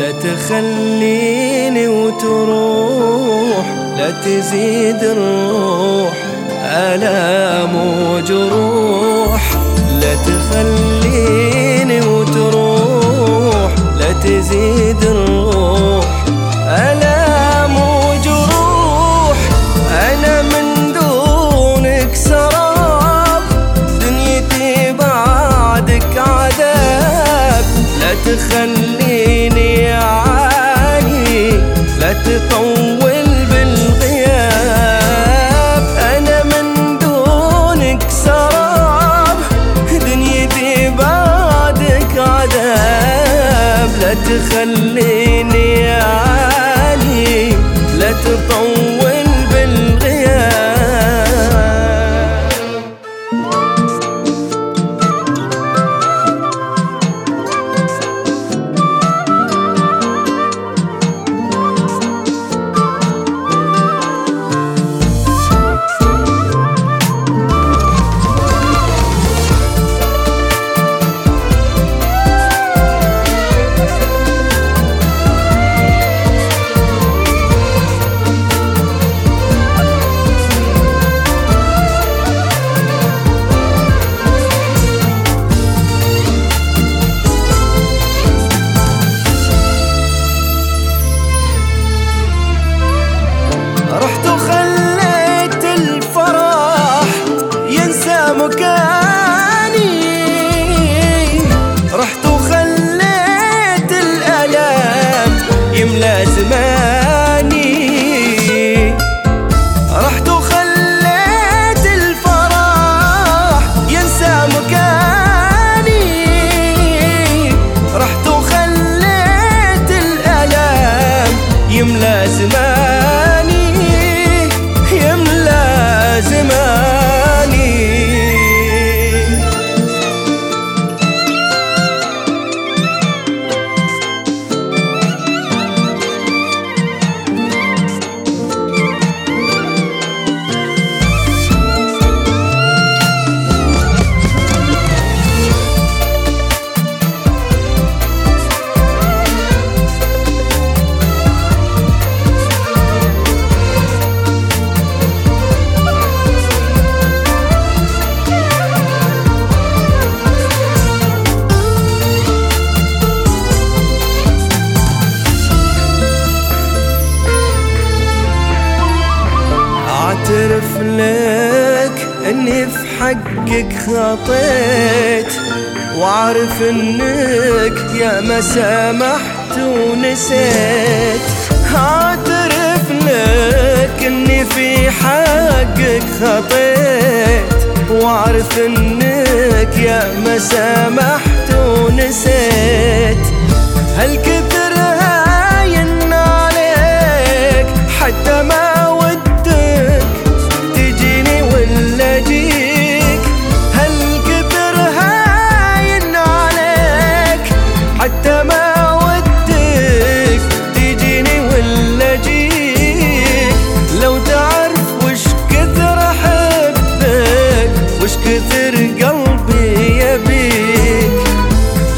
تخليني وتروح لا تزيد الروح آلام وجروح. تخليني اعترف لك اني في حقك خطيت واعرف انك يا ما سامحت ونسيت. اعترف لك اني في حقك خطيت واعرف انك يا ما سامحت ونسيت. هالكثر كثر قلبي يبيك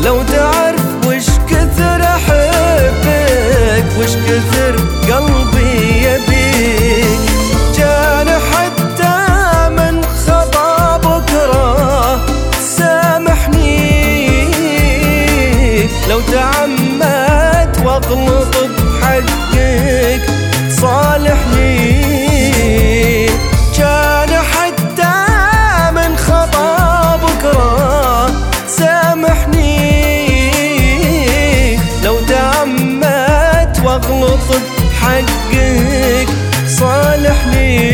لو تعرف وش كثر أحبك وش كثر قلبي يبيك كان حتى من خطا بكرة سامحني. لو تعمدت واغلط واغلط بحقك صالحني